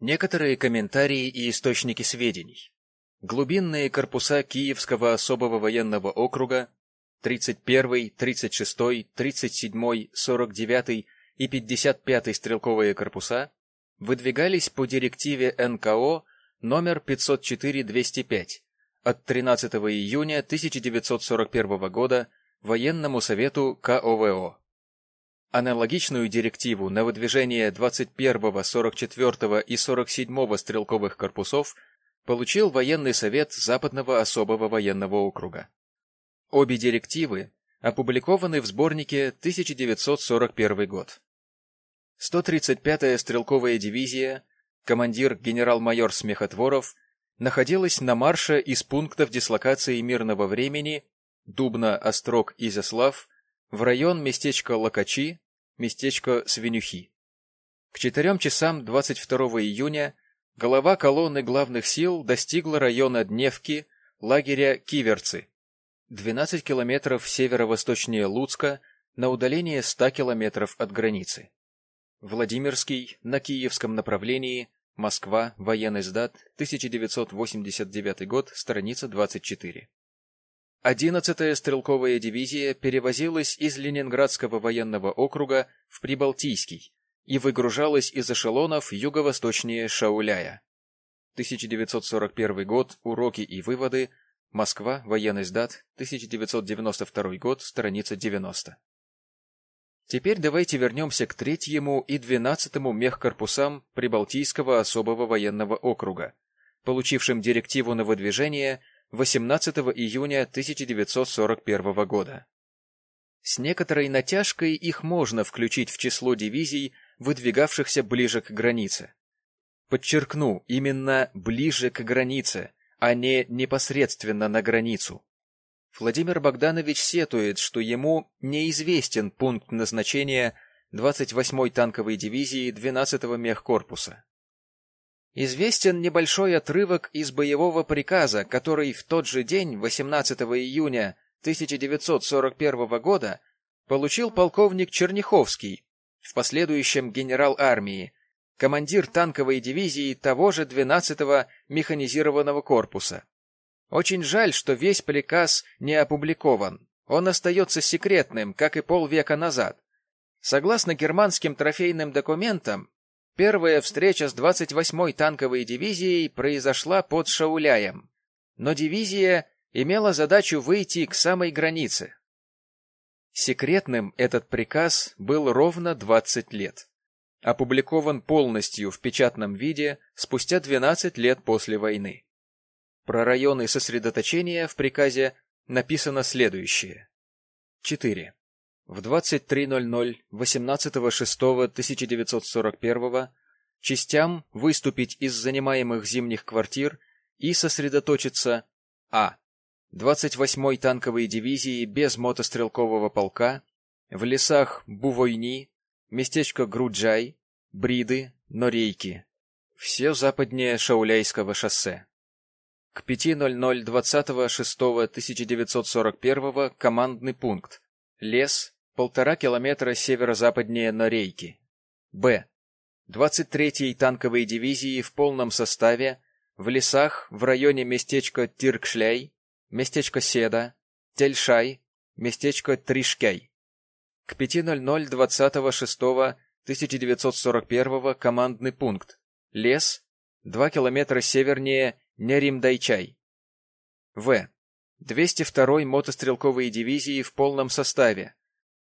Некоторые комментарии и источники сведений. Глубинные корпуса Киевского особого военного округа 31, 36, 37, 49 и 55 стрелковые корпуса выдвигались по директиве НКО номер 504-205 от 13 июня 1941 года Военному совету КОВО. Аналогичную директиву на выдвижение 21, 44 и 47 стрелковых корпусов получил военный совет Западного особого военного округа. Обе директивы опубликованы в сборнике 1941 год. 135-я стрелковая дивизия, командир генерал-майор Смехотворов, находилась на марше из пунктов дислокации мирного времени Дубна, Острог, Изяслав в район местечка Локачи, местечко Свинюхи. К четырем часам 22 июня голова колонны главных сил достигла района Дневки, лагеря Киверцы, 12 километров северо-восточнее Луцка, на удалении 100 километров от границы. Владимирский, на киевском направлении, Москва, военный сдат, 1989 год, страница 24. Одиннадцатая стрелковая дивизия перевозилась из Ленинградского военного округа в Прибалтийский и выгружалась из эшелонов юго-восточнее Шауляя. 1941 год. Уроки и выводы. Москва. Военный сдат. 1992 год. Страница 90. Теперь давайте вернемся к третьему и двенадцатому мехкорпусам Прибалтийского особого военного округа, получившим директиву на выдвижение 18 июня 1941 года. С некоторой натяжкой их можно включить в число дивизий, выдвигавшихся ближе к границе. Подчеркну, именно ближе к границе, а не непосредственно на границу. Владимир Богданович сетует, что ему неизвестен пункт назначения 28-й танковой дивизии 12-го мехкорпуса. Известен небольшой отрывок из боевого приказа, который в тот же день, 18 июня 1941 года, получил полковник Черняховский, в последующем генерал армии, командир танковой дивизии того же 12-го механизированного корпуса. Очень жаль, что весь приказ не опубликован. Он остается секретным, как и полвека назад. Согласно германским трофейным документам, Первая встреча с 28-й танковой дивизией произошла под Шауляем, но дивизия имела задачу выйти к самой границе. Секретным этот приказ был ровно 20 лет. Опубликован полностью в печатном виде спустя 12 лет после войны. Про районы сосредоточения в приказе написано следующее. 4. В 23.00 18.06.1941 частям выступить из занимаемых зимних квартир и сосредоточиться а. 28-й танковой дивизии без мотострелкового полка в лесах Бувойни, местечко Груджай, Бриды, Норейки, все западнее Шауляйского шоссе. К 5.00 26.1941 командный пункт. Лес, полтора километра северо-западнее Норейки. Б. 23-й танковой дивизии в полном составе в лесах в районе местечка Тиркшляй, местечко Седа, Тельшай, местечко Тришкяй. К 5.00 26.1941 командный пункт. Лес, 2 километра севернее Неримдайчай. В. 202-й мотострелковой дивизии в полном составе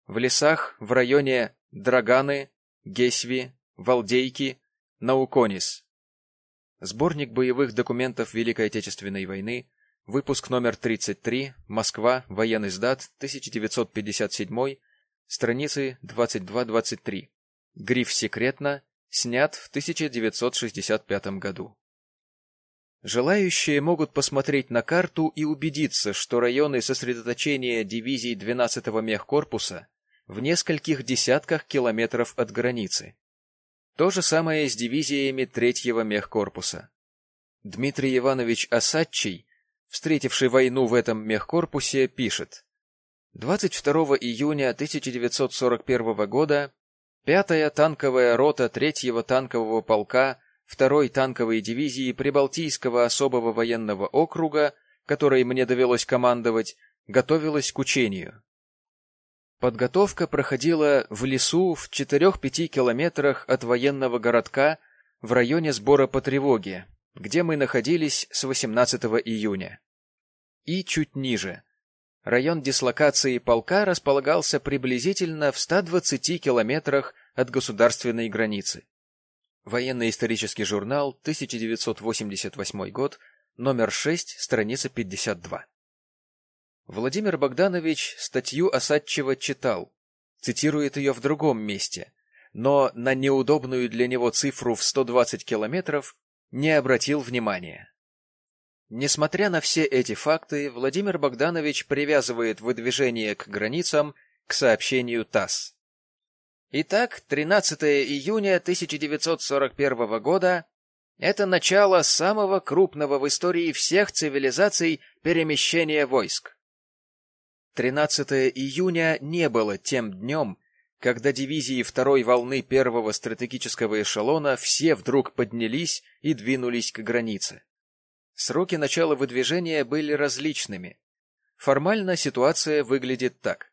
в лесах в районе Драганы, Гесви, Валдейки, Науконис. Сборник боевых документов Великой Отечественной войны, выпуск номер 33, Москва, военный сдат, 1957, страницы 22-23. Гриф «Секретно», снят в 1965 году. Желающие могут посмотреть на карту и убедиться, что районы сосредоточения дивизий 12-го мехкорпуса в нескольких десятках километров от границы. То же самое с дивизиями третьего мехкорпуса. Дмитрий Иванович Осадчий, встретивший войну в этом мехкорпусе, пишет. 22 июня 1941 года 5-я танковая рота 3-го танкового полка второй танковой дивизии Прибалтийского особого военного округа, которой мне довелось командовать, готовилась к учению. Подготовка проходила в лесу в 4-5 километрах от военного городка в районе сбора по тревоге, где мы находились с 18 июня. И чуть ниже. Район дислокации полка располагался приблизительно в 120 километрах от государственной границы. Военно-исторический журнал, 1988 год, номер 6, страница 52. Владимир Богданович статью Осадчева читал, цитирует ее в другом месте, но на неудобную для него цифру в 120 километров не обратил внимания. Несмотря на все эти факты, Владимир Богданович привязывает выдвижение к границам к сообщению ТАСС. Итак, 13 июня 1941 года — это начало самого крупного в истории всех цивилизаций перемещения войск. 13 июня не было тем днем, когда дивизии второй волны первого стратегического эшелона все вдруг поднялись и двинулись к границе. Сроки начала выдвижения были различными. Формально ситуация выглядит так.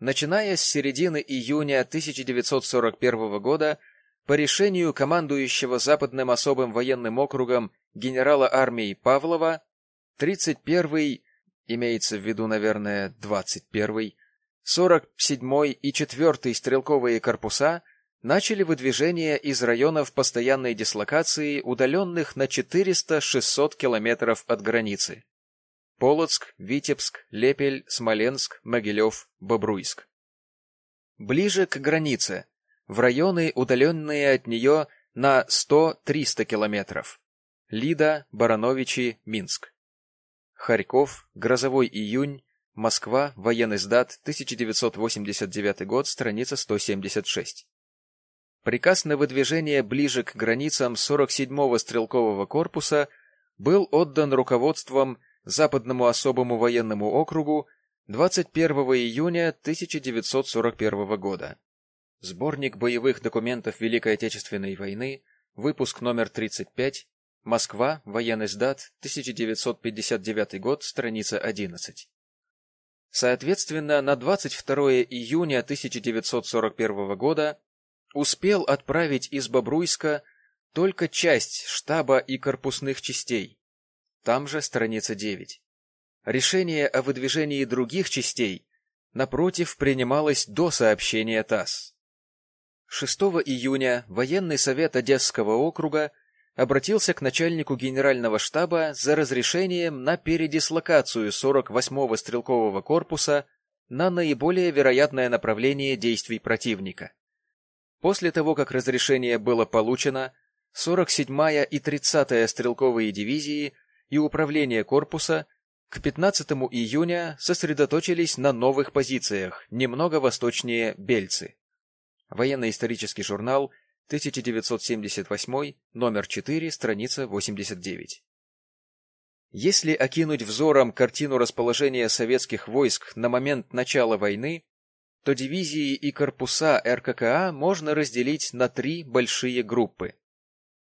Начиная с середины июня 1941 года, по решению командующего Западным особым военным округом генерала армии Павлова, 31-й, имеется в виду, наверное, 21-й, 47-й и 4-й стрелковые корпуса начали выдвижение из районов постоянной дислокации, удаленных на 400-600 километров от границы. Полоцк, Витебск, Лепель, Смоленск, Могилев, Бобруйск. Ближе к границе, в районы, удаленные от нее на 100-300 километров. Лида, Барановичи, Минск. Харьков, Грозовой июнь, Москва, военный сдат, 1989 год, страница 176. Приказ на выдвижение ближе к границам 47-го стрелкового корпуса был отдан руководством Западному особому военному округу 21 июня 1941 года. Сборник боевых документов Великой Отечественной войны, выпуск номер 35, Москва, военный сдат, 1959 год, страница 11. Соответственно, на 22 июня 1941 года успел отправить из Бобруйска только часть штаба и корпусных частей. Там же страница 9. Решение о выдвижении других частей, напротив, принималось до сообщения ТАСС. 6 июня военный совет Одесского округа обратился к начальнику генерального штаба за разрешением на передислокацию 48-го стрелкового корпуса на наиболее вероятное направление действий противника. После того, как разрешение было получено, 47-я и 30-я стрелковые дивизии и управление корпуса к 15 июня сосредоточились на новых позициях, немного восточнее Бельцы. Военно-исторический журнал 1978, номер 4, страница 89. Если окинуть взором картину расположения советских войск на момент начала войны, то дивизии и корпуса РККА можно разделить на три большие группы.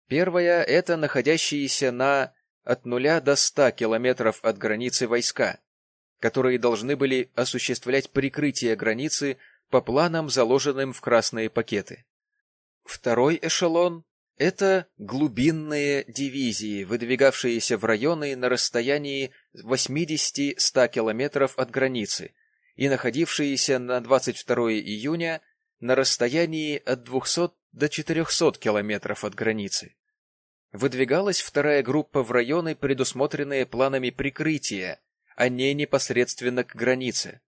Первая – это находящиеся на от нуля до 100 километров от границы войска, которые должны были осуществлять прикрытие границы по планам, заложенным в красные пакеты. Второй эшелон — это глубинные дивизии, выдвигавшиеся в районы на расстоянии 80-100 километров от границы и находившиеся на 22 июня на расстоянии от 200 до 400 километров от границы. Выдвигалась вторая группа в районы, предусмотренные планами прикрытия, а не непосредственно к границе.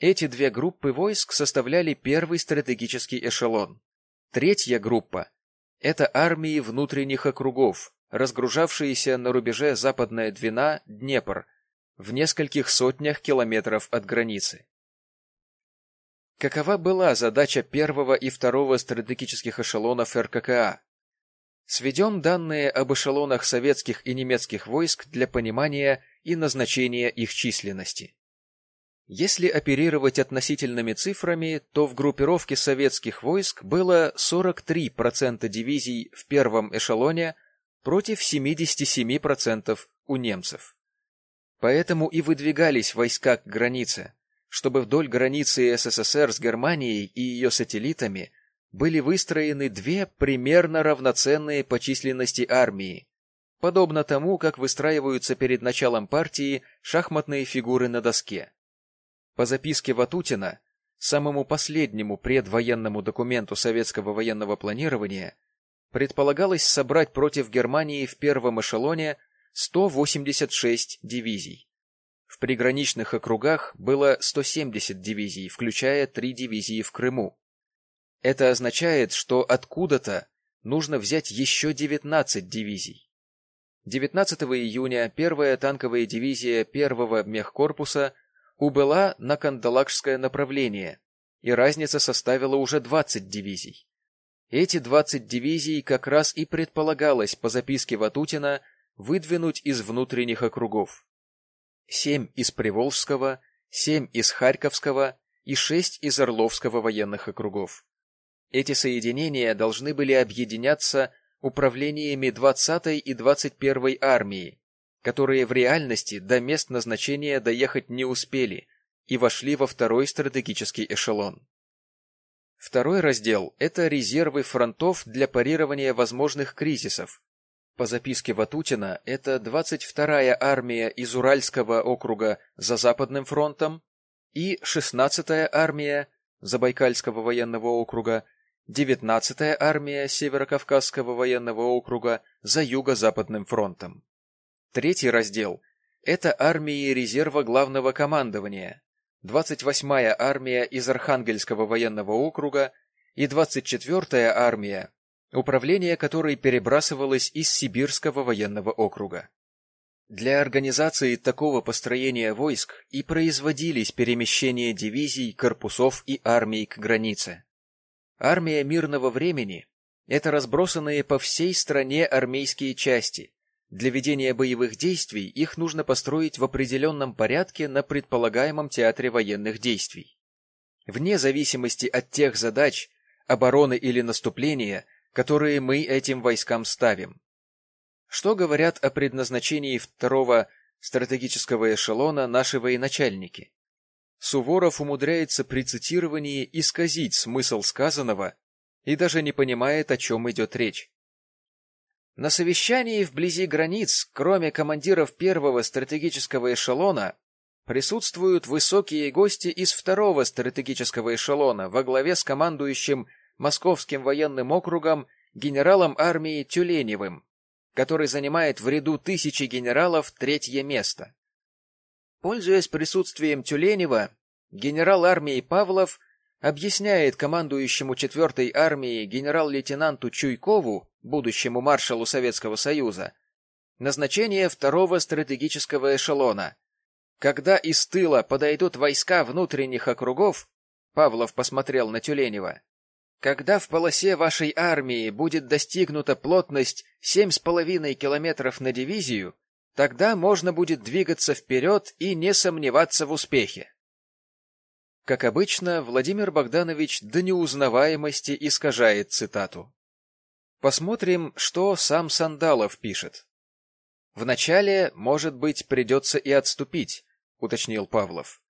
Эти две группы войск составляли первый стратегический эшелон. Третья группа — это армии внутренних округов, разгружавшиеся на рубеже Западная Двина, Днепр, в нескольких сотнях километров от границы. Какова была задача первого и второго стратегических эшелонов РККА? Сведем данные об эшелонах советских и немецких войск для понимания и назначения их численности. Если оперировать относительными цифрами, то в группировке советских войск было 43% дивизий в первом эшелоне против 77% у немцев. Поэтому и выдвигались войска к границе, чтобы вдоль границы СССР с Германией и ее сателлитами были выстроены две примерно равноценные по численности армии, подобно тому, как выстраиваются перед началом партии шахматные фигуры на доске. По записке Ватутина, самому последнему предвоенному документу советского военного планирования, предполагалось собрать против Германии в первом эшелоне 186 дивизий. В приграничных округах было 170 дивизий, включая три дивизии в Крыму. Это означает, что откуда-то нужно взять еще 19 дивизий. 19 июня первая танковая дивизия первого мехкорпуса убыла на Кандалакшское направление, и разница составила уже 20 дивизий. Эти 20 дивизий как раз и предполагалось по записке Ватутина выдвинуть из внутренних округов. Семь из Приволжского, семь из Харьковского и шесть из Орловского военных округов. Эти соединения должны были объединяться управлениями 20-й и 21-й армии, которые в реальности до мест назначения доехать не успели и вошли во второй стратегический эшелон. Второй раздел – это резервы фронтов для парирования возможных кризисов. По записке Ватутина, это 22-я армия из Уральского округа за Западным фронтом и 16-я армия Забайкальского военного округа, 19-я армия Северокавказского военного округа за Юго-Западным фронтом. Третий раздел – это армии резерва главного командования, 28-я армия из Архангельского военного округа и 24-я армия, управление которой перебрасывалось из Сибирского военного округа. Для организации такого построения войск и производились перемещения дивизий, корпусов и армий к границе. Армия мирного времени – это разбросанные по всей стране армейские части, для ведения боевых действий их нужно построить в определенном порядке на предполагаемом театре военных действий. Вне зависимости от тех задач, обороны или наступления, которые мы этим войскам ставим. Что говорят о предназначении второго стратегического эшелона наши военачальники? Суворов умудряется при цитировании исказить смысл сказанного и даже не понимает, о чем идет речь. На совещании вблизи границ, кроме командиров первого стратегического эшелона, присутствуют высокие гости из второго стратегического эшелона во главе с командующим Московским военным округом генералом армии Тюленевым, который занимает в ряду тысячи генералов третье место. Пользуясь присутствием Тюленева, генерал армии Павлов объясняет командующему 4-й армией генерал-лейтенанту Чуйкову, будущему маршалу Советского Союза, назначение второго стратегического эшелона. Когда из тыла подойдут войска внутренних округов, Павлов посмотрел на Тюленева, когда в полосе вашей армии будет достигнута плотность 7,5 километров на дивизию, тогда можно будет двигаться вперед и не сомневаться в успехе. Как обычно, Владимир Богданович до неузнаваемости искажает цитату. Посмотрим, что сам Сандалов пишет. «Вначале, может быть, придется и отступить», — уточнил Павлов.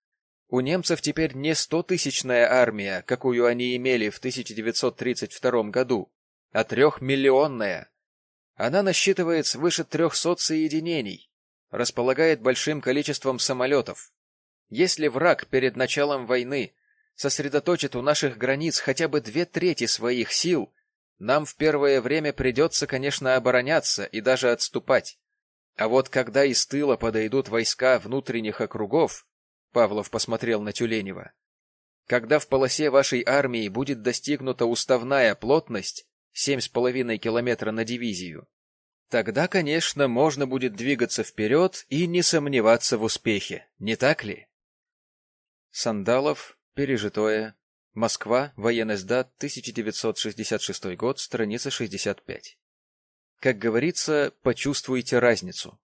«У немцев теперь не стотысячная армия, какую они имели в 1932 году, а трехмиллионная. Она насчитывает свыше трехсот соединений, располагает большим количеством самолетов, если враг перед началом войны сосредоточит у наших границ хотя бы две трети своих сил, нам в первое время придется, конечно, обороняться и даже отступать. А вот когда из тыла подойдут войска внутренних округов, Павлов посмотрел на Тюленева, когда в полосе вашей армии будет достигнута уставная плотность, семь с половиной километра на дивизию, тогда, конечно, можно будет двигаться вперед и не сомневаться в успехе, не так ли? Сандалов, пережитое. Москва, военный сдат, 1966 год, страница 65. Как говорится, почувствуйте разницу.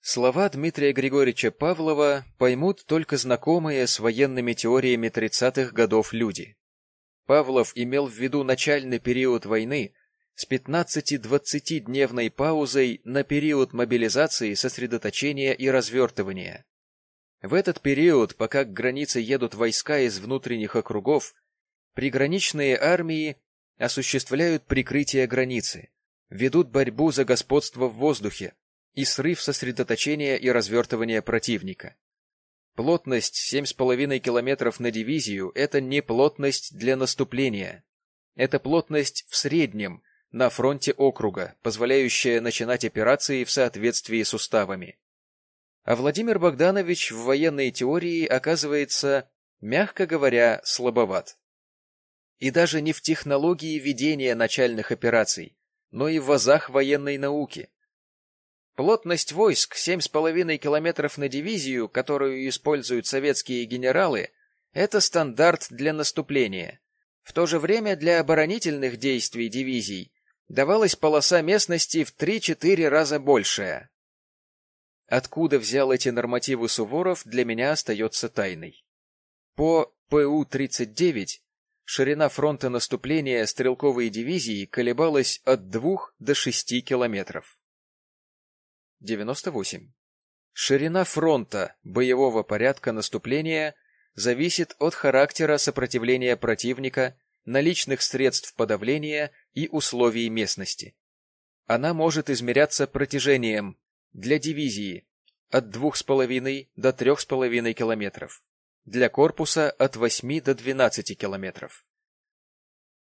Слова Дмитрия Григорьевича Павлова поймут только знакомые с военными теориями 30-х годов люди. Павлов имел в виду начальный период войны с 15-20-дневной паузой на период мобилизации, сосредоточения и развертывания. В этот период, пока к границе едут войска из внутренних округов, приграничные армии осуществляют прикрытие границы, ведут борьбу за господство в воздухе, и срыв сосредоточения и развертывания противника. Плотность 7,5 километров на дивизию – это не плотность для наступления. Это плотность в среднем на фронте округа, позволяющая начинать операции в соответствии с уставами. А Владимир Богданович в военной теории оказывается, мягко говоря, слабоват. И даже не в технологии ведения начальных операций, но и в вазах военной науки – Плотность войск 7,5 километров на дивизию, которую используют советские генералы, это стандарт для наступления. В то же время для оборонительных действий дивизий давалась полоса местности в 3-4 раза большая. Откуда взял эти нормативы Суворов, для меня остается тайной. По ПУ-39 ширина фронта наступления стрелковой дивизии колебалась от 2 до 6 километров. 98. Ширина фронта боевого порядка наступления зависит от характера сопротивления противника, наличных средств подавления и условий местности. Она может измеряться протяжением для дивизии от 2,5 до 3,5 километров, для корпуса от 8 до 12 километров.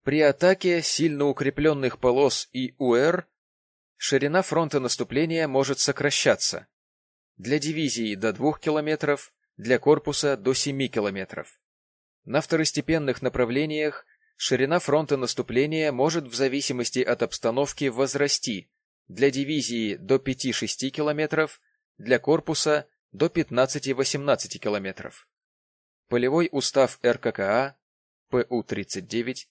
При атаке сильно укрепленных полос и УР ширина фронта наступления может сокращаться. Для дивизии до 2 км, для корпуса до 7 км. На второстепенных направлениях ширина фронта наступления может в зависимости от обстановки возрасти для дивизии до 5-6 км, для корпуса до 15-18 км. Полевой устав РККА, ПУ-39,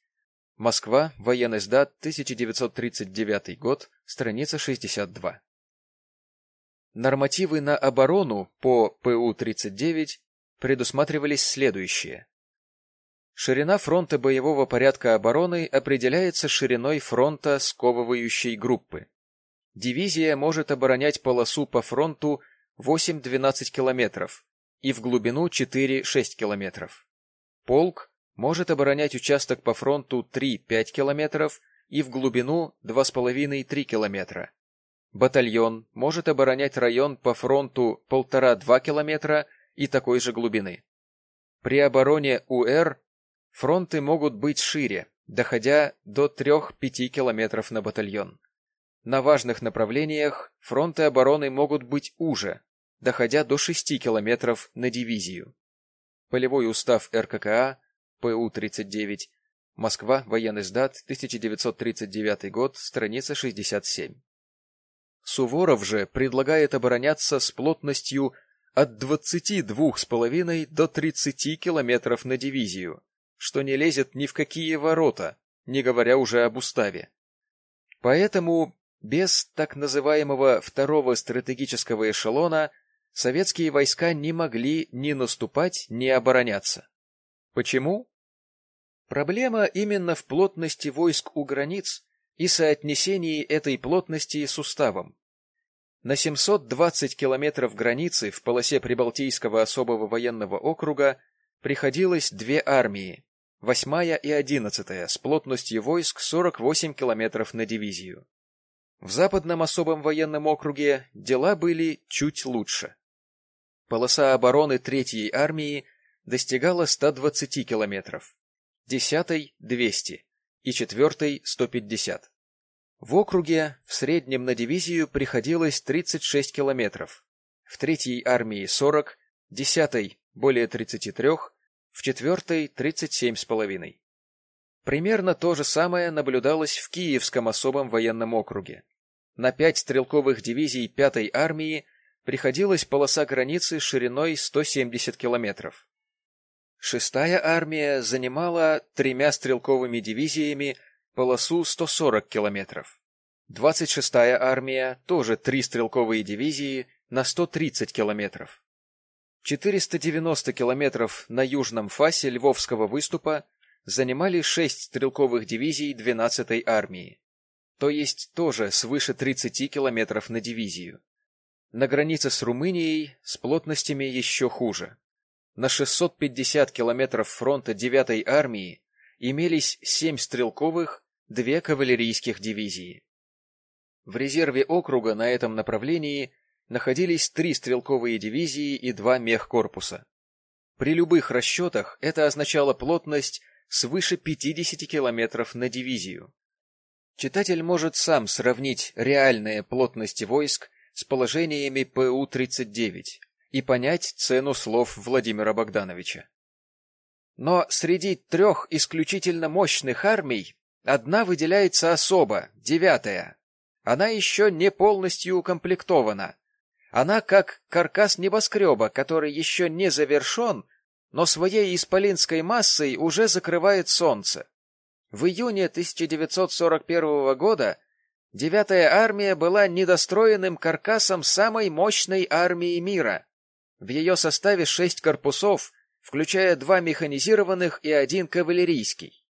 Москва, военный сдат, 1939 год, страница 62. Нормативы на оборону по ПУ-39 предусматривались следующие. Ширина фронта боевого порядка обороны определяется шириной фронта сковывающей группы. Дивизия может оборонять полосу по фронту 8-12 километров и в глубину 4-6 километров. Полк может оборонять участок по фронту 3-5 километров и в глубину 2,5-3 километра. Батальон может оборонять район по фронту 1,5-2 километра и такой же глубины. При обороне УР фронты могут быть шире, доходя до 3-5 километров на батальон. На важных направлениях фронты обороны могут быть уже, доходя до 6 километров на дивизию. Полевой устав РККА ПУ-39. Москва, военный сдат, 1939 год, страница 67. Суворов же предлагает обороняться с плотностью от 22,5 до 30 километров на дивизию, что не лезет ни в какие ворота, не говоря уже об уставе. Поэтому без так называемого второго стратегического эшелона советские войска не могли ни наступать, ни обороняться. Почему? Проблема именно в плотности войск у границ и соотнесении этой плотности с уставом. На 720 километров границы в полосе Прибалтийского особого военного округа приходилось две армии, восьмая и одиннадцатая, с плотностью войск 48 километров на дивизию. В Западном особом военном округе дела были чуть лучше. Полоса обороны Третьей армии достигала 120 километров десятой — 200 и четвертой — 150. В округе в среднем на дивизию приходилось 36 километров, в третьей армии 40, десятой — более 33, в четвертой — 37,5. Примерно то же самое наблюдалось в Киевском особом военном округе. На пять стрелковых дивизий пятой армии приходилась полоса границы шириной 170 километров. Шестая армия занимала тремя стрелковыми дивизиями полосу 140 километров. 26-я армия, тоже три стрелковые дивизии, на 130 километров. 490 километров на южном фасе Львовского выступа занимали шесть стрелковых дивизий 12-й армии, то есть тоже свыше 30 километров на дивизию. На границе с Румынией с плотностями еще хуже. На 650 километров фронта 9-й армии имелись семь стрелковых, две кавалерийских дивизии. В резерве округа на этом направлении находились три стрелковые дивизии и два мехкорпуса. При любых расчетах это означало плотность свыше 50 километров на дивизию. Читатель может сам сравнить реальные плотности войск с положениями ПУ-39 и понять цену слов Владимира Богдановича. Но среди трех исключительно мощных армий одна выделяется особо, девятая. Она еще не полностью укомплектована. Она как каркас небоскреба, который еще не завершен, но своей исполинской массой уже закрывает солнце. В июне 1941 года девятая армия была недостроенным каркасом самой мощной армии мира. В ее составе шесть корпусов, включая два механизированных и один кавалерийский.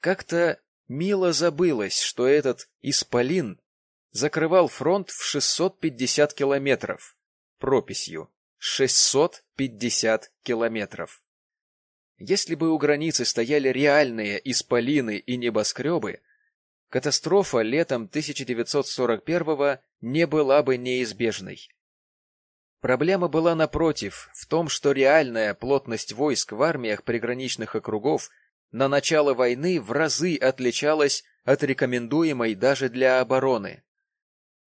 Как-то мило забылось, что этот исполин закрывал фронт в 650 километров прописью 650 километров. Если бы у границы стояли реальные исполины и небоскребы, катастрофа летом 1941 не была бы неизбежной. Проблема была напротив, в том, что реальная плотность войск в армиях приграничных округов на начало войны в разы отличалась от рекомендуемой даже для обороны.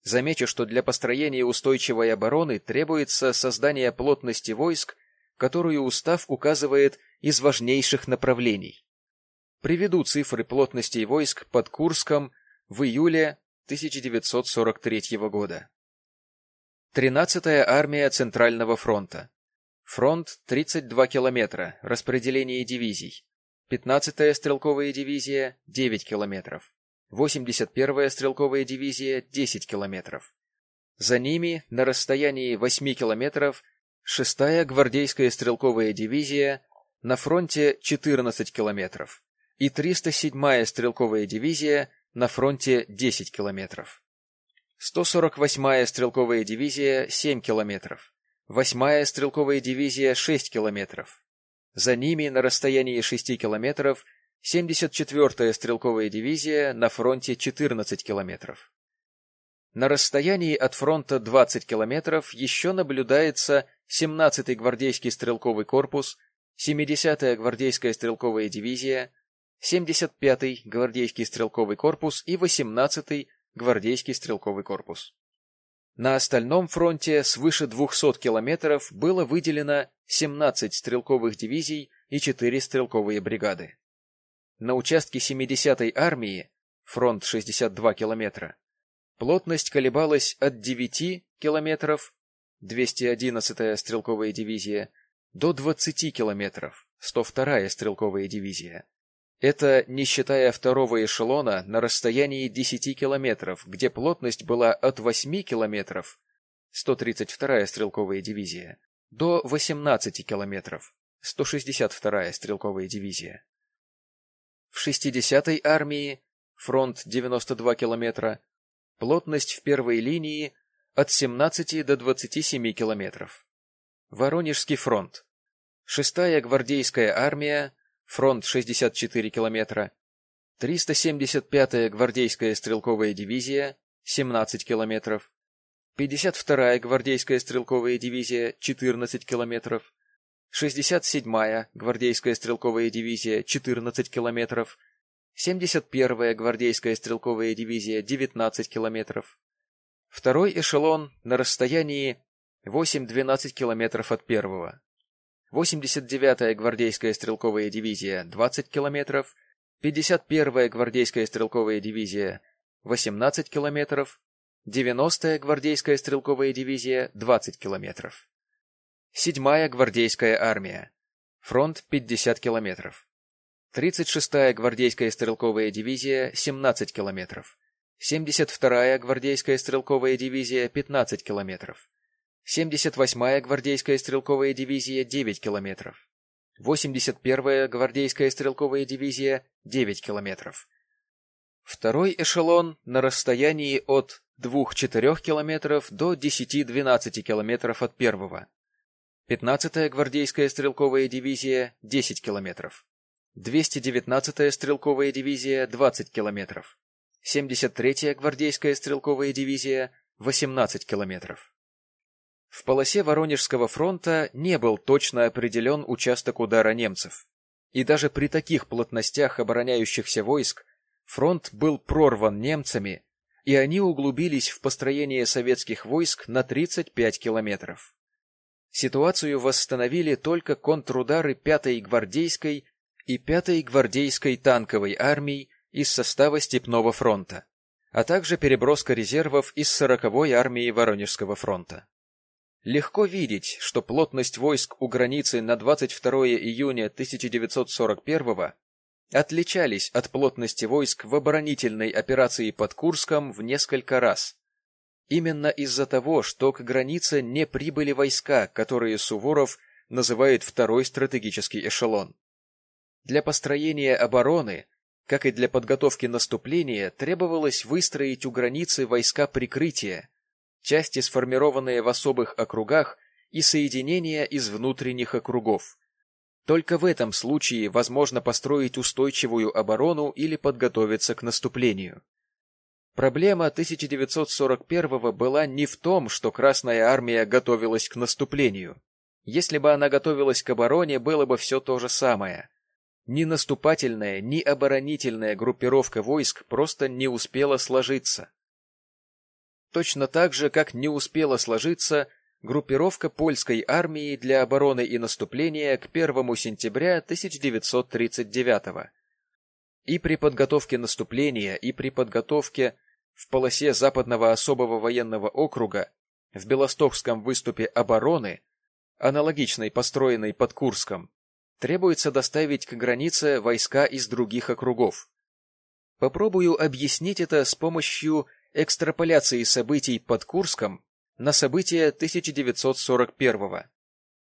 Замечу, что для построения устойчивой обороны требуется создание плотности войск, которую устав указывает из важнейших направлений. Приведу цифры плотностей войск под Курском в июле 1943 года. 13-я армия Центрального фронта. Фронт 32 километра, распределение дивизий. 15-я стрелковая дивизия 9 километров. 81-я стрелковая дивизия 10 километров. За ними на расстоянии 8 километров 6-я гвардейская стрелковая дивизия на фронте 14 километров и 307-я стрелковая дивизия на фронте 10 километров. 148-я стрелковая дивизия 7 километров, 8-я стрелковая дивизия 6 километров. За ними на расстоянии 6 километров 74-я стрелковая дивизия на фронте 14 километров. На расстоянии от фронта 20 километров еще наблюдается 17-й гвардейский стрелковый корпус, 70-я гвардейская стрелковая дивизия, 75-й гвардейский стрелковый корпус и 18-й гвардейский стрелковый корпус. На остальном фронте свыше 200 километров было выделено 17 стрелковых дивизий и 4 стрелковые бригады. На участке 70-й армии, фронт 62 километра, плотность колебалась от 9 километров, 211-я стрелковая дивизия, до 20 километров, 102-я стрелковая дивизия. Это не считая второго эшелона на расстоянии 10 километров, где плотность была от 8 километров, 132-я стрелковая дивизия, до 18 километров, 162-я стрелковая дивизия. В 60-й армии, фронт 92 километра, плотность в первой линии от 17 до 27 километров. Воронежский фронт. 6-я гвардейская армия, фронт 64 километра, 375-я гвардейская стрелковая дивизия 17 километров, 52-я гвардейская стрелковая дивизия 14 километров, 67-я гвардейская стрелковая дивизия 14 километров, 71-я гвардейская стрелковая дивизия 19 километров. Второй эшелон на расстоянии 8-12 километров от первого. 89-я гвардейская стрелковая дивизия 20 километров, 51-я гвардейская стрелковая дивизия 18 километров, 90-я гвардейская стрелковая дивизия 20 километров. 7-я гвардейская армия. Фронт 50 километров. 36-я гвардейская стрелковая дивизия 17 километров. 72-я гвардейская стрелковая дивизия 15 километров, 78-я гвардейская стрелковая дивизия 9 километров, 81-я гвардейская стрелковая дивизия 9 километров. Второй эшелон на расстоянии от 2-4 километров до 10-12 километров от первого. 15-я гвардейская стрелковая дивизия 10 километров. 219-я стрелковая дивизия 20 километров. 73-я гвардейская стрелковая дивизия 18 километров. В полосе Воронежского фронта не был точно определен участок удара немцев. И даже при таких плотностях обороняющихся войск фронт был прорван немцами, и они углубились в построение советских войск на 35 километров. Ситуацию восстановили только контрудары 5-й гвардейской и 5-й гвардейской танковой армий из состава Степного фронта, а также переброска резервов из 40-й армии Воронежского фронта. Легко видеть, что плотность войск у границы на 22 июня 1941 отличались от плотности войск в оборонительной операции под Курском в несколько раз. Именно из-за того, что к границе не прибыли войска, которые Суворов называет второй стратегический эшелон. Для построения обороны, как и для подготовки наступления, требовалось выстроить у границы войска прикрытия, части, сформированные в особых округах, и соединения из внутренних округов. Только в этом случае возможно построить устойчивую оборону или подготовиться к наступлению. Проблема 1941 была не в том, что Красная Армия готовилась к наступлению. Если бы она готовилась к обороне, было бы все то же самое. Ни наступательная, ни оборонительная группировка войск просто не успела сложиться. Точно так же, как не успела сложиться группировка польской армии для обороны и наступления к 1 сентября 1939 И при подготовке наступления, и при подготовке в полосе Западного особого военного округа в Белостокском выступе обороны, аналогичной построенной под Курском, требуется доставить к границе войска из других округов. Попробую объяснить это с помощью экстраполяции событий под Курском на события 1941 -го.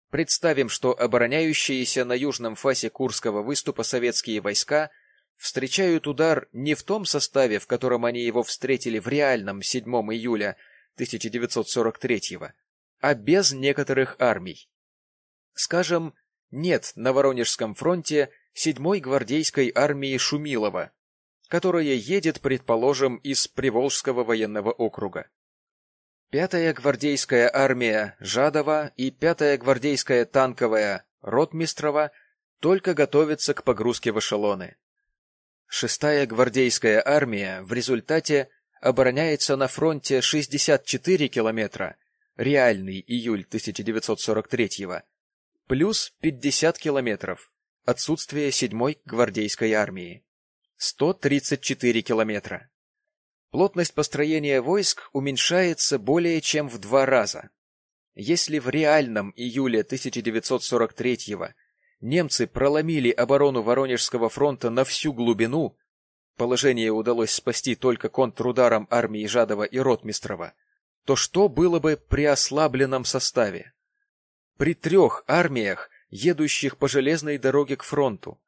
Представим, что обороняющиеся на южном фасе Курского выступа советские войска встречают удар не в том составе, в котором они его встретили в реальном 7 июля 1943 а без некоторых армий. Скажем, нет на Воронежском фронте 7-й гвардейской армии Шумилова, которая едет, предположим, из Приволжского военного округа. Пятая гвардейская армия Жадова и пятая гвардейская танковая Ротмистрова только готовятся к погрузке в эшелоны. Шестая гвардейская армия в результате обороняется на фронте 64 километра, реальный июль 1943 плюс 50 километров, отсутствие седьмой гвардейской армии. 134 километра. Плотность построения войск уменьшается более чем в два раза. Если в реальном июле 1943-го немцы проломили оборону Воронежского фронта на всю глубину, положение удалось спасти только контрударом армии Жадова и Ротмистрова, то что было бы при ослабленном составе? При трех армиях, едущих по железной дороге к фронту,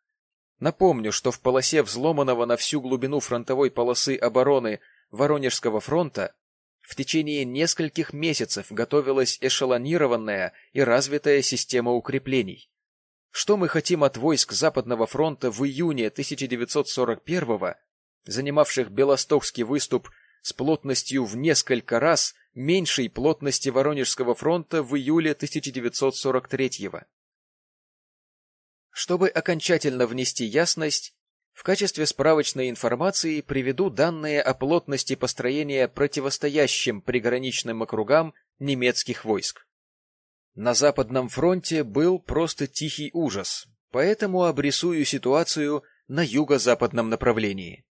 Напомню, что в полосе взломанного на всю глубину фронтовой полосы обороны Воронежского фронта в течение нескольких месяцев готовилась эшелонированная и развитая система укреплений. Что мы хотим от войск Западного фронта в июне 1941-го, занимавших Белостокский выступ с плотностью в несколько раз меньшей плотности Воронежского фронта в июле 1943-го? Чтобы окончательно внести ясность, в качестве справочной информации приведу данные о плотности построения противостоящим приграничным округам немецких войск. На Западном фронте был просто тихий ужас, поэтому обрисую ситуацию на юго-западном направлении.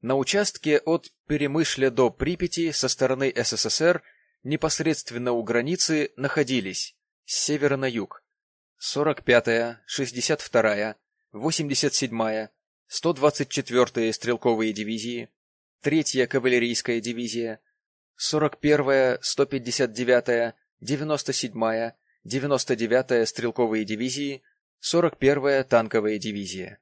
На участке от Перемышля до Припяти со стороны СССР непосредственно у границы находились с севера на юг 45-я, 62-я, 87-я, 124-я стрелковые дивизии, 3-я кавалерийская дивизия, 41-я, 159-я, 97-я, 99-я стрелковые дивизии, 41-я танковая дивизия.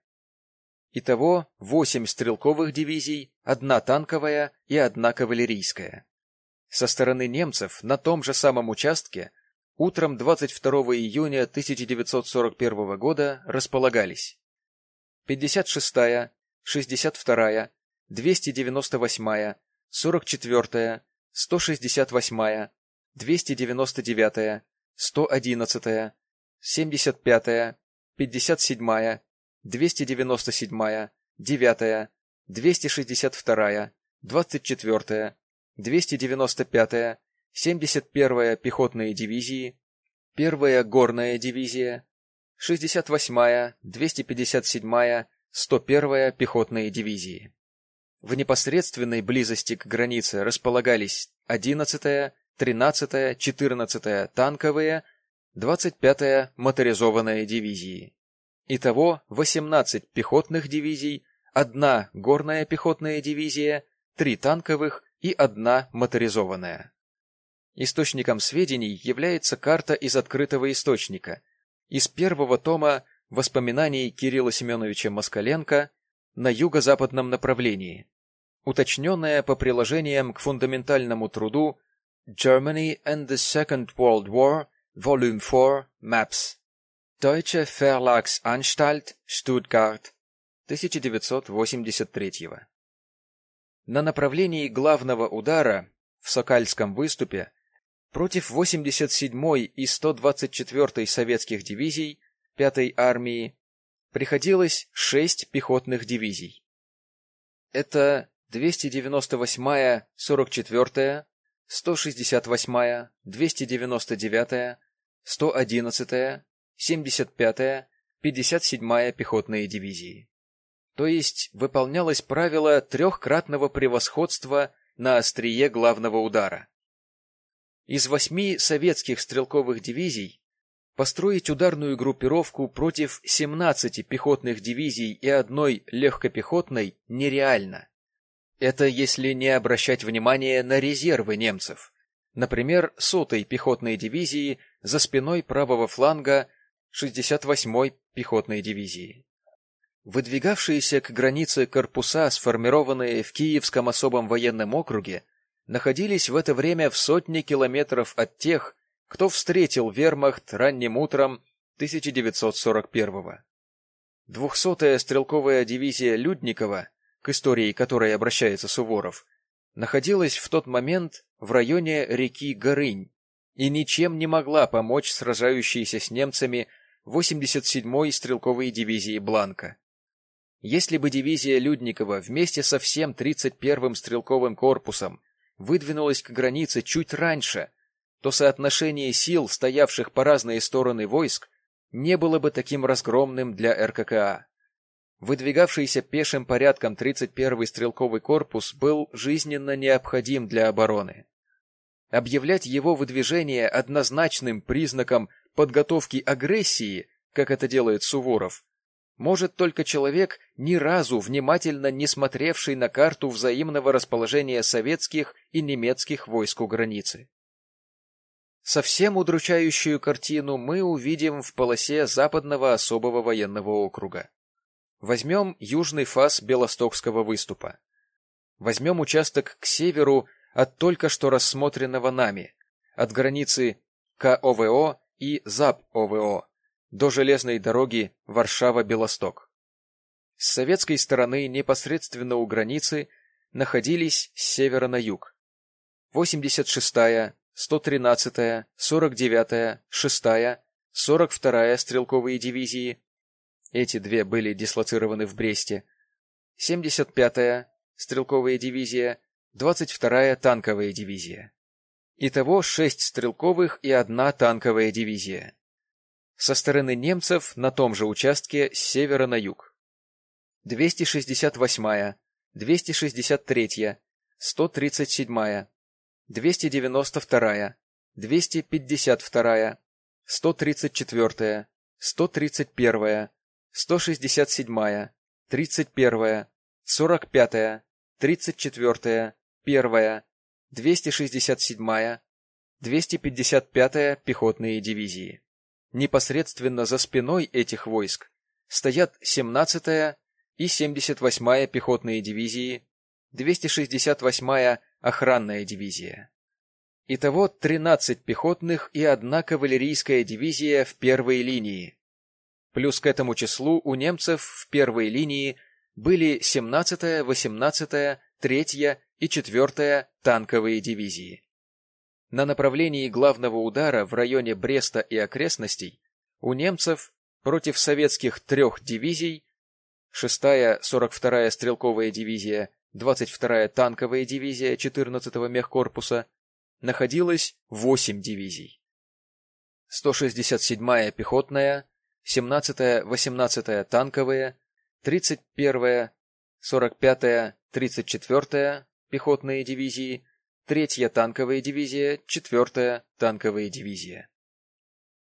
Итого 8 стрелковых дивизий, одна танковая и одна кавалерийская. Со стороны немцев на том же самом участке утром 22 июня 1941 года располагались. 56-я, 62-я, 298-я, 44-я, 168-я, 299-я, 111-я, 75-я, 57-я, 297-я, 9-я, 262-я, 24-я, 295-я, 71-я пехотные дивизии, 1-я горная дивизия, 68-я, 257-я, 101-я пехотные дивизии. В непосредственной близости к границе располагались 11-я, 13-я, 14-я танковые, 25-я моторизованная дивизии. Итого 18 пехотных дивизий, одна горная пехотная дивизия, три танковых и одна моторизованная. Источником сведений является карта из открытого источника, из первого тома воспоминаний Кирилла Семеновича Москаленко на юго-западном направлении, уточненная по приложениям к фундаментальному труду Germany and the Second World War, Volume 4, Maps. Deutsche Verlagsanstalt, Stuttgart, 1983 На направлении главного удара в Сокальском выступе против 87-й и 124-й советских дивизий 5-й армии приходилось 6 пехотных дивизий. Это 298-я, 44-я, 168-я, 299-я, 111-я, 75-я, 57-я пехотные дивизии. То есть выполнялось правило трехкратного превосходства на острие главного удара. Из восьми советских стрелковых дивизий построить ударную группировку против 17 пехотных дивизий и одной легкопехотной нереально. Это если не обращать внимания на резервы немцев. Например, сотой пехотной дивизии за спиной правого фланга 68-й пехотной дивизии. Выдвигавшиеся к границе корпуса, сформированные в Киевском особом военном округе, находились в это время в сотне километров от тех, кто встретил вермахт ранним утром 1941-го. Двухсотая стрелковая дивизия Людникова, к истории которой обращается Суворов, находилась в тот момент в районе реки Горынь и ничем не могла помочь сражающейся с немцами 87-й стрелковой дивизии Бланка. Если бы дивизия Людникова вместе со всем 31-м стрелковым корпусом выдвинулась к границе чуть раньше, то соотношение сил, стоявших по разные стороны войск, не было бы таким разгромным для РККА. Выдвигавшийся пешим порядком 31-й стрелковый корпус был жизненно необходим для обороны. Объявлять его выдвижение однозначным признаком подготовки агрессии, как это делает Суворов, может только человек, ни разу внимательно не смотревший на карту взаимного расположения советских и немецких войск у границы. Совсем удручающую картину мы увидим в полосе западного особого военного округа. Возьмем южный фас Белостокского выступа. Возьмем участок к северу от только что рассмотренного нами, от границы КОВО и ЗАП-ОВО до железной дороги Варшава-Белосток. С советской стороны непосредственно у границы находились с севера на юг 86-я, 113-я, 49-я, 6-я, 42-я стрелковые дивизии. Эти две были дислоцированы в Бресте. 75-я стрелковая дивизия, 22-я танковая дивизия. Итого шесть стрелковых и одна танковая дивизия со стороны немцев на том же участке с севера на юг. 268-я, 263-я, 137-я, 292-я, 252-я, 134-я, 131-я, 167-я, 31-я, 45-я, 34-я, 1-я, 267-я, 255-я пехотные дивизии. Непосредственно за спиной этих войск стоят 17-я и 78-я пехотные дивизии, 268-я охранная дивизия. Итого 13 пехотных и одна кавалерийская дивизия в первой линии. Плюс к этому числу у немцев в первой линии были 17-я, 18-я, 3-я и 4-я танковые дивизии. На направлении главного удара в районе Бреста и окрестностей у немцев против советских трех дивизий 6-я, 42-я стрелковая дивизия, 22-я танковая дивизия 14-го мехкорпуса находилось 8 дивизий. 167-я пехотная, 17-я, 18-я танковые, 31-я, 45-я, 34-я пехотные дивизии, 3-я танковая дивизия, 4-я танковая дивизия.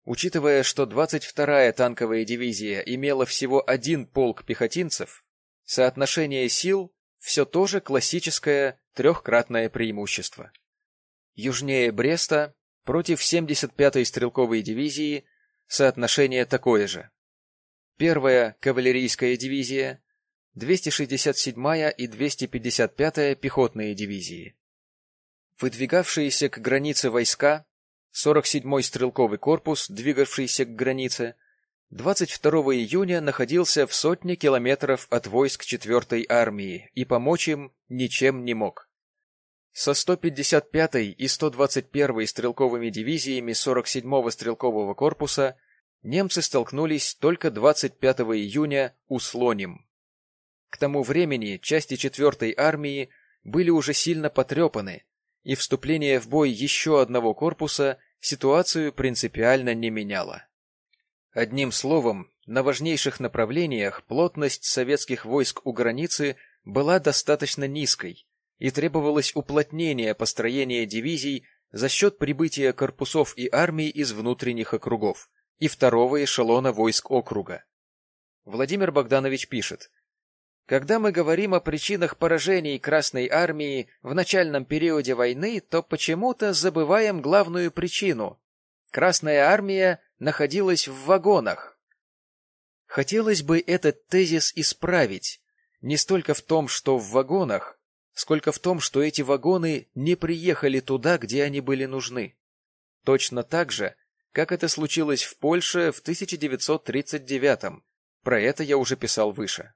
Учитывая, что 22-я танковая дивизия имела всего один полк пехотинцев, соотношение сил все тоже классическое трехкратное преимущество. Южнее Бреста против 75-й стрелковой дивизии соотношение такое же. Первая кавалерийская дивизия, 267-я и 255-я пехотные дивизии. Выдвигавшиеся к границе войска, 47-й стрелковый корпус, двигавшийся к границе, 22 июня находился в сотне километров от войск 4-й армии и помочь им ничем не мог. Со 155-й и 121-й стрелковыми дивизиями 47-го стрелкового корпуса немцы столкнулись только 25 июня у Слоним. К тому времени части 4-й армии были уже сильно потрепаны, и вступление в бой еще одного корпуса ситуацию принципиально не меняло. Одним словом, на важнейших направлениях плотность советских войск у границы была достаточно низкой, и требовалось уплотнение построения дивизий за счет прибытия корпусов и армий из внутренних округов и второго эшелона войск округа. Владимир Богданович пишет, когда мы говорим о причинах поражений Красной Армии в начальном периоде войны, то почему-то забываем главную причину. Красная Армия находилась в вагонах. Хотелось бы этот тезис исправить, не столько в том, что в вагонах, сколько в том, что эти вагоны не приехали туда, где они были нужны. Точно так же, как это случилось в Польше в 1939 про это я уже писал выше.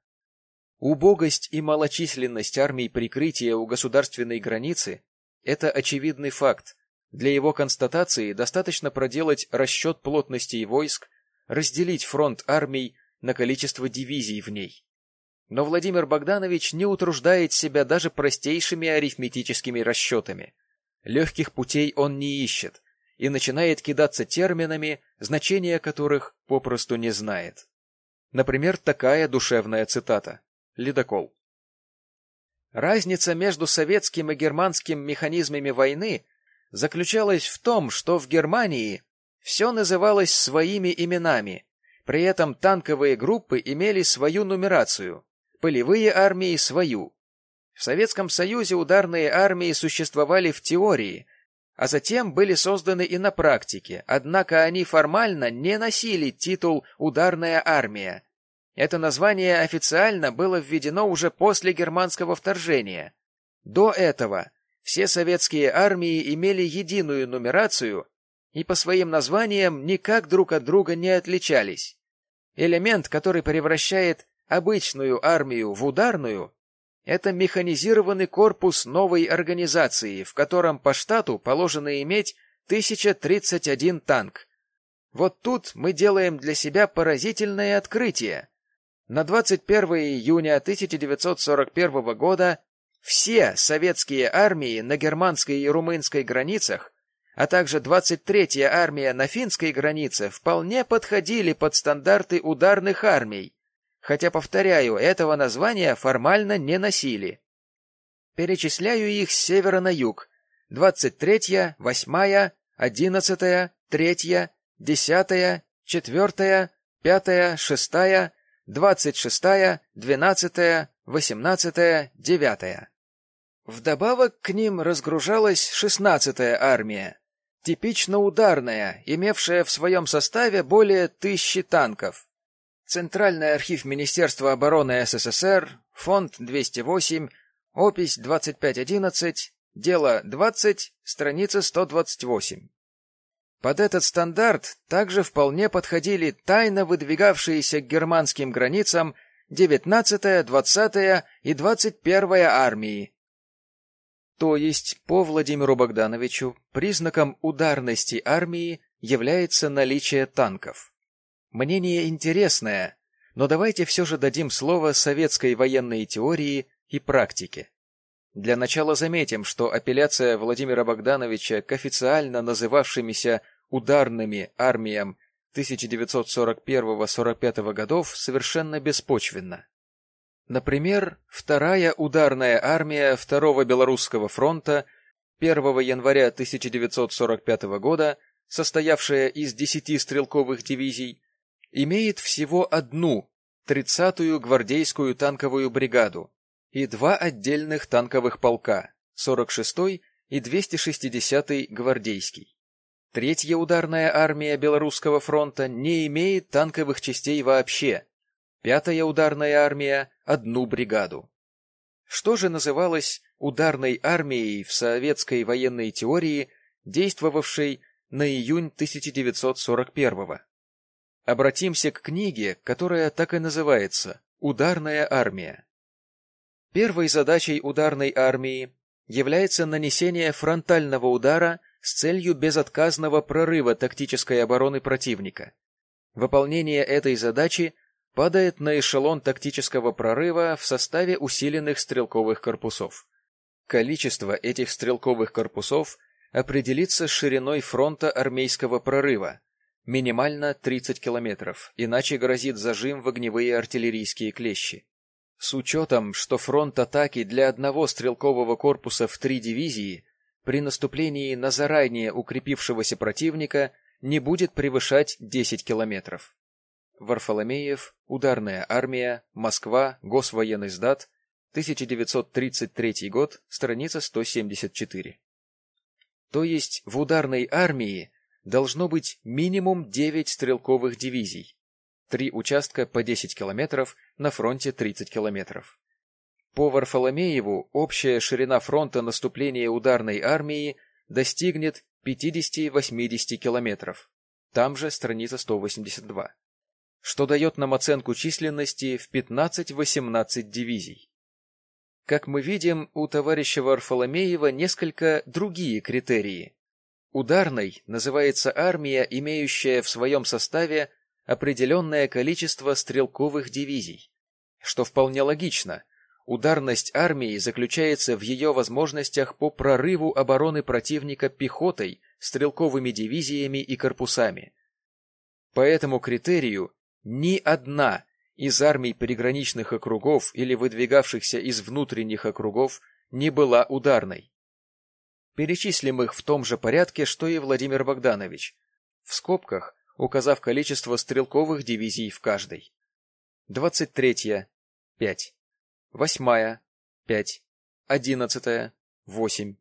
Убогость и малочисленность армий прикрытия у государственной границы – это очевидный факт. Для его констатации достаточно проделать расчет плотности войск, разделить фронт армий на количество дивизий в ней. Но Владимир Богданович не утруждает себя даже простейшими арифметическими расчетами. Легких путей он не ищет и начинает кидаться терминами, значения которых попросту не знает. Например, такая душевная цитата. Ледокол. Разница между советским и германским механизмами войны заключалась в том, что в Германии все называлось своими именами, при этом танковые группы имели свою нумерацию, полевые армии — свою. В Советском Союзе ударные армии существовали в теории, а затем были созданы и на практике, однако они формально не носили титул «ударная армия», это название официально было введено уже после германского вторжения. До этого все советские армии имели единую нумерацию и по своим названиям никак друг от друга не отличались. Элемент, который превращает обычную армию в ударную, это механизированный корпус новой организации, в котором по штату положено иметь 1031 танк. Вот тут мы делаем для себя поразительное открытие. На 21 июня 1941 года все советские армии на германской и румынской границах, а также 23-я армия на финской границе вполне подходили под стандарты ударных армий, хотя, повторяю, этого названия формально не носили. Перечисляю их с севера на юг. 23-я, 8-я, 11-я, 3-я, 10-я, 4-я, 5-я, 6-я, двадцать шестая, двенадцатая, восемнадцатая, девятая. Вдобавок к ним разгружалась 16-я армия, типично ударная, имевшая в своем составе более тысячи танков. Центральный архив Министерства обороны СССР, фонд 208, опись 2511, дело 20, страница 128. Под этот стандарт также вполне подходили тайно выдвигавшиеся к германским границам 19-я, 20-я и 21-я армии. То есть, по Владимиру Богдановичу, признаком ударности армии является наличие танков. Мнение интересное, но давайте все же дадим слово советской военной теории и практике. Для начала заметим, что апелляция Владимира Богдановича к официально называвшимися ударными армиям 1941-45 годов совершенно беспочвенна. Например, вторая ударная армия Второго Белорусского фронта 1 января 1945 года, состоявшая из 10 стрелковых дивизий, имеет всего одну 30-ю гвардейскую танковую бригаду и два отдельных танковых полка 46-й и 260-й гвардейский. Третья ударная армия Белорусского фронта не имеет танковых частей вообще. Пятая ударная армия — одну бригаду. Что же называлось ударной армией в советской военной теории, действовавшей на июнь 1941 -го? Обратимся к книге, которая так и называется «Ударная армия». Первой задачей ударной армии является нанесение фронтального удара с целью безотказного прорыва тактической обороны противника. Выполнение этой задачи падает на эшелон тактического прорыва в составе усиленных стрелковых корпусов. Количество этих стрелковых корпусов определится шириной фронта армейского прорыва, Минимально 30 километров, иначе грозит зажим в огневые артиллерийские клещи. С учетом, что фронт атаки для одного стрелкового корпуса в три дивизии при наступлении на заранее укрепившегося противника не будет превышать 10 километров. Варфоломеев, Ударная армия, Москва, Госвоенный сдат, 1933 год, страница 174. То есть в ударной армии должно быть минимум 9 стрелковых дивизий, три участка по 10 километров, на фронте 30 километров. По Варфоломееву общая ширина фронта наступления ударной армии достигнет 50-80 километров, там же страница 182, что дает нам оценку численности в 15-18 дивизий. Как мы видим, у товарища Варфоломеева несколько другие критерии, Ударной называется армия, имеющая в своем составе определенное количество стрелковых дивизий. Что вполне логично. Ударность армии заключается в ее возможностях по прорыву обороны противника пехотой, стрелковыми дивизиями и корпусами. По этому критерию ни одна из армий приграничных округов или выдвигавшихся из внутренних округов не была ударной. Перечислим их в том же порядке, что и Владимир Богданович, в скобках указав количество стрелковых дивизий в каждой. 23-я — 5. 8-я — 5. 11-я — 8.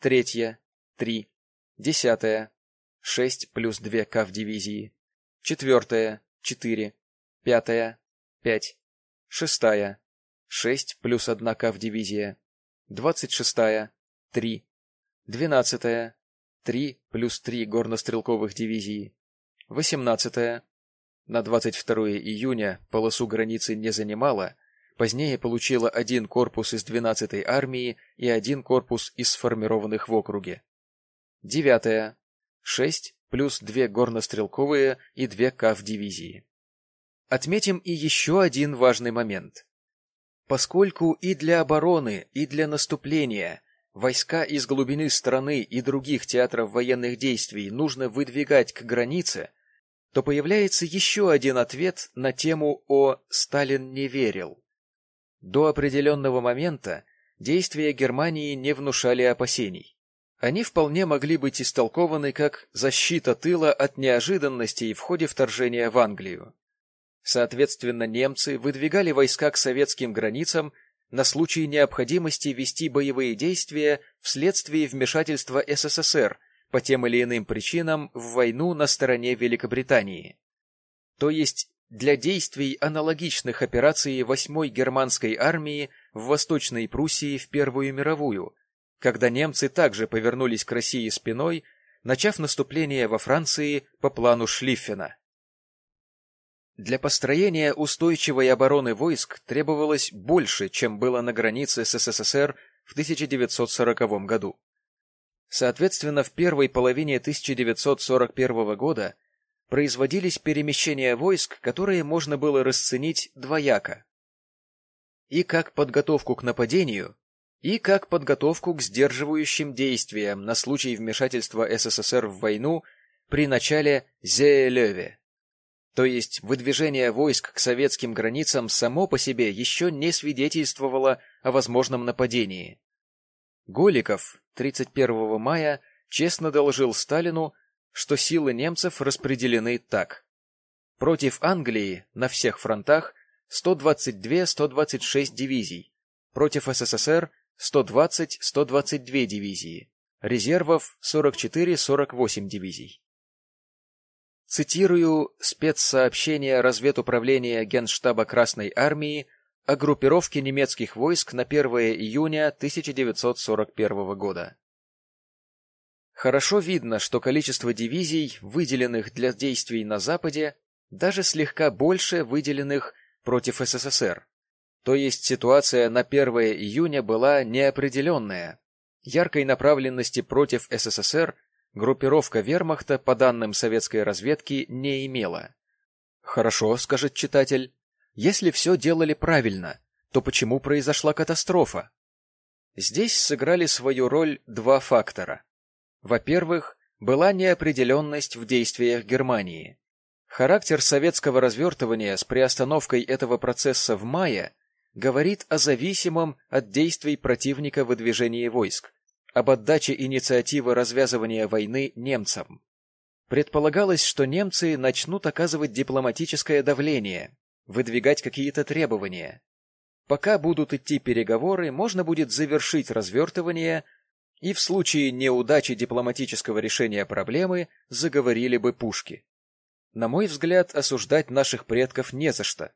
3-я — 3. 10-я — 6 плюс 2 К дивизии. 4-я — 4. 5-я — 5. 6-я — 6 плюс 1 К дивизия. 26-я — 3. Двенадцатая. Три плюс три горнострелковых дивизии. Восемнадцатая. На 22 июня полосу границы не занимала, позднее получила один корпус из 12-й армии и один корпус из сформированных в округе. Девятая. Шесть плюс две горнострелковые и две КАВ дивизии. Отметим и еще один важный момент. Поскольку и для обороны, и для наступления Войска из глубины страны и других театров военных действий нужно выдвигать к границе, то появляется еще один ответ на тему о «Сталин не верил». До определенного момента действия Германии не внушали опасений. Они вполне могли быть истолкованы как защита тыла от неожиданностей в ходе вторжения в Англию. Соответственно, немцы выдвигали войска к советским границам на случай необходимости вести боевые действия вследствие вмешательства СССР по тем или иным причинам в войну на стороне Великобритании. То есть для действий аналогичных операции 8-й германской армии в Восточной Пруссии в Первую мировую, когда немцы также повернулись к России спиной, начав наступление во Франции по плану Шлиффена. Для построения устойчивой обороны войск требовалось больше, чем было на границе с СССР в 1940 году. Соответственно, в первой половине 1941 года производились перемещения войск, которые можно было расценить двояко. И как подготовку к нападению, и как подготовку к сдерживающим действиям на случай вмешательства СССР в войну при начале Зеелеве. То есть выдвижение войск к советским границам само по себе еще не свидетельствовало о возможном нападении. Голиков 31 мая честно доложил Сталину, что силы немцев распределены так. Против Англии на всех фронтах 122-126 дивизий, против СССР 120-122 дивизии, резервов 44-48 дивизий. Цитирую спецсообщение разведуправления Генштаба Красной Армии о группировке немецких войск на 1 июня 1941 года. Хорошо видно, что количество дивизий, выделенных для действий на Западе, даже слегка больше выделенных против СССР. То есть ситуация на 1 июня была неопределенная. Яркой направленности против СССР группировка вермахта, по данным советской разведки, не имела. Хорошо, скажет читатель, если все делали правильно, то почему произошла катастрофа? Здесь сыграли свою роль два фактора. Во-первых, была неопределенность в действиях Германии. Характер советского развертывания с приостановкой этого процесса в мае говорит о зависимом от действий противника выдвижении войск об отдаче инициативы развязывания войны немцам. Предполагалось, что немцы начнут оказывать дипломатическое давление, выдвигать какие-то требования. Пока будут идти переговоры, можно будет завершить развертывание, и в случае неудачи дипломатического решения проблемы заговорили бы пушки. На мой взгляд, осуждать наших предков не за что.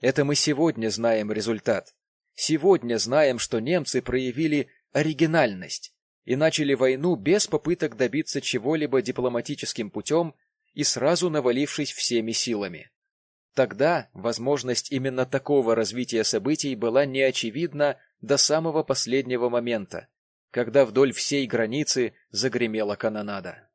Это мы сегодня знаем результат. Сегодня знаем, что немцы проявили оригинальность и начали войну без попыток добиться чего-либо дипломатическим путем и сразу навалившись всеми силами. Тогда возможность именно такого развития событий была неочевидна до самого последнего момента, когда вдоль всей границы загремела канонада.